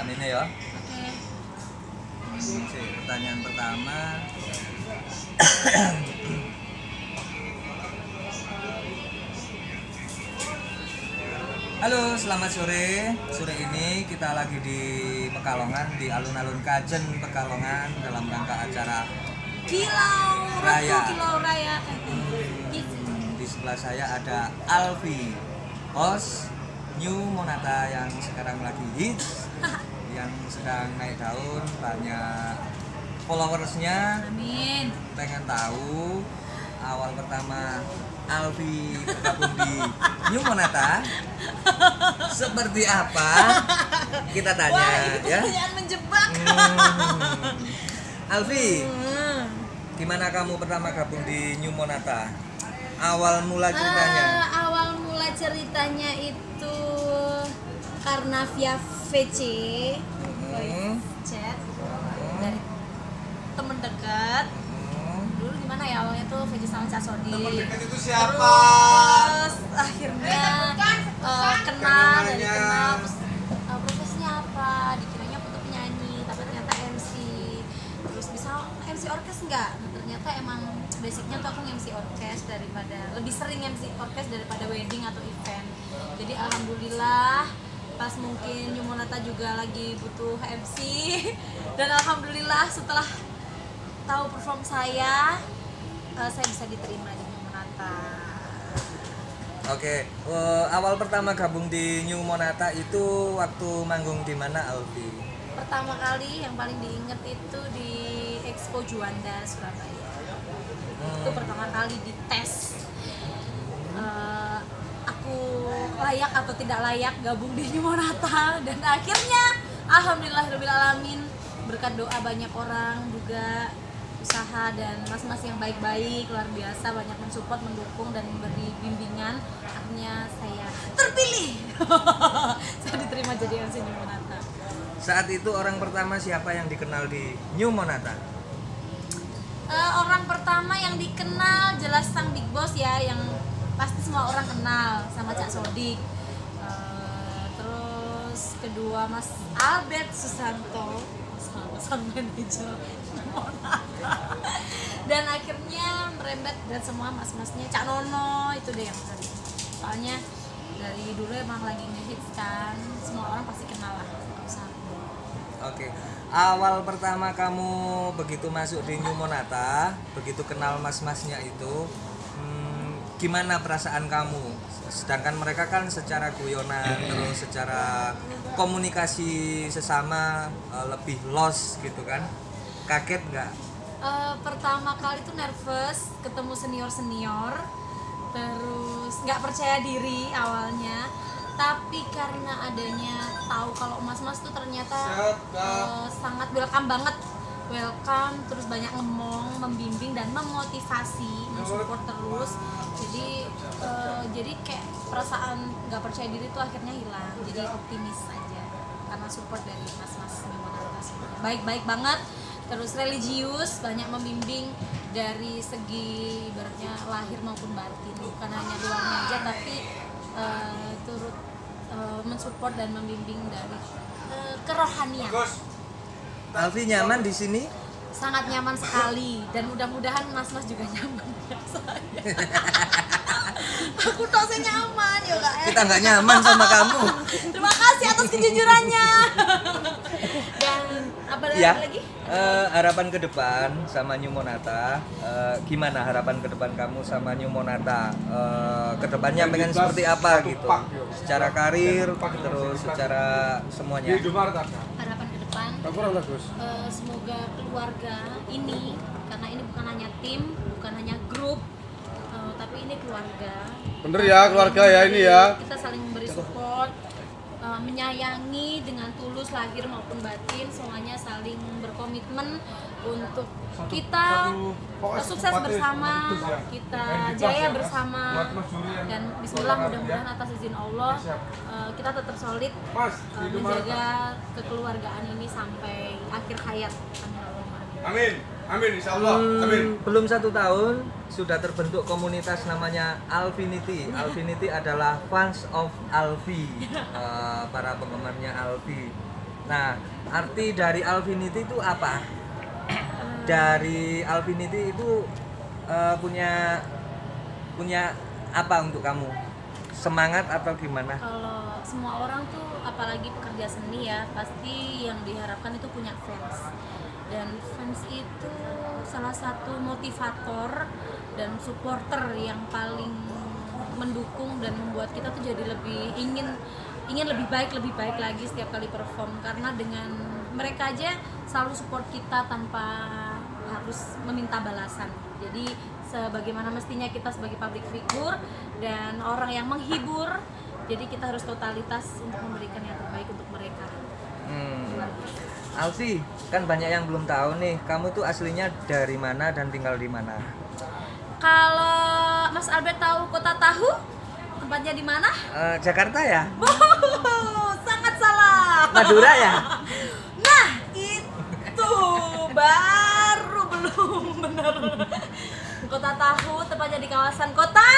vitaminnya ya. Oke. Sih, pertanyaan pertama. Halo, selamat sore. Sore ini kita lagi di Pekalongan di alun-alun Kajen Pekalongan dalam rangka acara Kilau Raya. Kilau Raya. Gitu. Hmm, di sebelah saya ada Alfi, host New Monata yang sekarang lagi hits, yang sedang naik daun, banyak followersnya. Amin. Pengen tahu awal pertama Alfi bergabung di New Monata seperti apa? Kita tanya Wah, ini ya. pertanyaan menjebak. Hmm. Alfi, Hmm. gimana kamu pertama gabung di New Monata? Awal mula ceritanya. Eh, awal mula ceritanya itu karena via VC, Hmm. chat dari temen dekat. Hmm. Dulu gimana ya awalnya tuh VC sama Cak Sodi. itu siapa? Terus akhirnya eh, kenal dari kenal terus eh, profesinya apa? Dikiranya aku tuh penyanyi, tapi ternyata MC. Terus bisa MC orkes enggak? Nah, ternyata emang basicnya tuh aku MC orkes daripada lebih sering MC orkes daripada wedding atau event. Jadi alhamdulillah pas mungkin Yumonata juga lagi butuh MC dan alhamdulillah setelah tahu perform saya eh, saya bisa diterima di Yumonata. Oke, eh, awal pertama gabung di New Monata itu waktu manggung di mana Alfi? pertama kali yang paling diinget itu di Expo Juanda Surabaya itu Hmm. pertama kali dites Eh, aku layak atau tidak layak gabung di New Monata dan akhirnya alhamdulillahirobbilalamin berkat doa banyak orang juga usaha dan mas-mas yang baik-baik luar biasa banyak mensupport mendukung dan memberi bimbingan akhirnya saya terpilih. Saya diterima jadi MC New Monata Saat itu orang pertama siapa yang dikenal di New Monata? Eh, orang pertama yang dikenal jelas sang big boss ya yang semua orang kenal sama Cak Sodik. Eh, terus kedua Mas Albert Susanto. Sang manajer. Dan akhirnya merembet dan semua mas-masnya Cak Nono itu deh yang tadi. Soalnya dari dulu emang lagi ngehits kan semua orang pasti kenal lah Oke, awal pertama kamu begitu masuk di New Monata, begitu kenal mas-masnya itu, hmm, gimana perasaan kamu? Sedangkan mereka kan secara guyonan, terus secara komunikasi sesama eh, lebih los gitu kan? Kaget nggak? Eh, pertama kali tuh nervous ketemu senior senior terus nggak percaya diri awalnya tapi karena adanya tahu kalau mas-mas tuh ternyata eh, sangat welcome banget welcome terus banyak ngomong membimbing dan memotivasi mensupport terus. Jadi eh, jadi kayak perasaan nggak percaya diri tuh akhirnya hilang. Jadi optimis aja karena support dari mas-mas semuanya baik-baik banget terus religius banyak membimbing dari segi ibaratnya lahir maupun batin. Bukan hanya luarnya aja tapi eh, turut eh, mensupport dan membimbing dari eh, kerohanian Alfi nyaman di sini? sangat nyaman sekali dan mudah-mudahan mas-mas juga nyaman ya aku tau saya nyaman ya kak ya. Kita nggak nyaman sama kamu. terima kasih atas kejujurannya dan apa Ya, lagi eh, harapan ke depan sama New Monata, eh, gimana harapan ke depan kamu sama New Monata? Eh, ke depannya pengen seperti apa gitu? Secara karir, terus secara semuanya. harapan ke depan kurang bagus. eh, semoga keluarga ini karena ini bukan hanya tim bukan hanya grup eh, tapi ini keluarga Bener ya, keluarga ya ini ya. kita saling memberi support eh, menyayangi dengan tulus lahir maupun batin semuanya saling berkomitmen untuk kita sukses bersama ya. kita jaya ya, bersama dan Bismillah mudah-mudahan ya. atas izin Allah eh, kita tetap solid eh, menjaga kekeluargaan ini sampai akhir hayat amin amin insya Allah. Amin. Hmm, belum satu tahun sudah terbentuk komunitas namanya Alfinity. Alfinity adalah fans of Alfi, Eh, para penggemarnya Alfi. Nah, arti dari Alfinity itu apa? Dari Alfinity itu eh, punya punya apa untuk kamu? Semangat atau gimana? kalau semua orang tuh apalagi pekerja seni ya pasti yang diharapkan itu punya fans dan fans itu salah satu motivator dan supporter yang paling mendukung dan membuat kita tuh jadi lebih ingin ingin lebih baik lebih baik lagi setiap kali perform karena dengan mereka aja selalu support kita tanpa harus meminta balasan jadi sebagaimana mestinya kita sebagai public figure dan orang yang menghibur jadi kita harus totalitas untuk memberikan yang terbaik untuk mereka Hmm. Alfi, kan banyak yang belum tahu nih, kamu tuh aslinya dari mana dan tinggal di mana? kalau Mas Albert tahu kota tahu tempatnya di mana Eh, Jakarta ya? Sangat salah Madura ya? nah itu baru belum benar kota tahu tepatnya di kawasan kota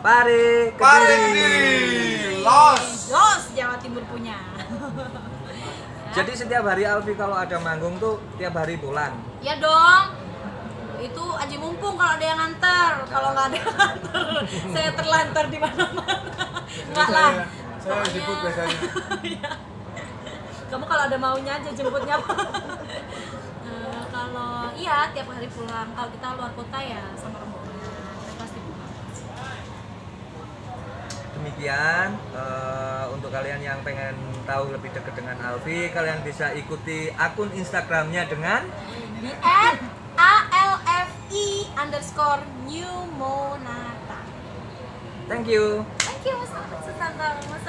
Pare, diri, los. Jos Jawa Timur punya Jadi setiap hari Alfi kalau ada manggung tuh tiap hari pulang. ya dong itu aja mumpung kalau ada yang nganter kalau nggak ada yang nganter saya terlantar di mana-mana nggak lah Saya, saya Pokoknya- jemput biasanya. Iya. kamu kalau ada maunya aja jemputnya tiap hari pulang. Kalau kita luar kota ya sama rombongan pasti pulang. Demikian uh, untuk kalian yang pengen tahu lebih dekat dengan Alfi kalian bisa ikuti akun Instagramnya dengan di ALFI underscore New Monata thank you. Thank you mas mas mas mas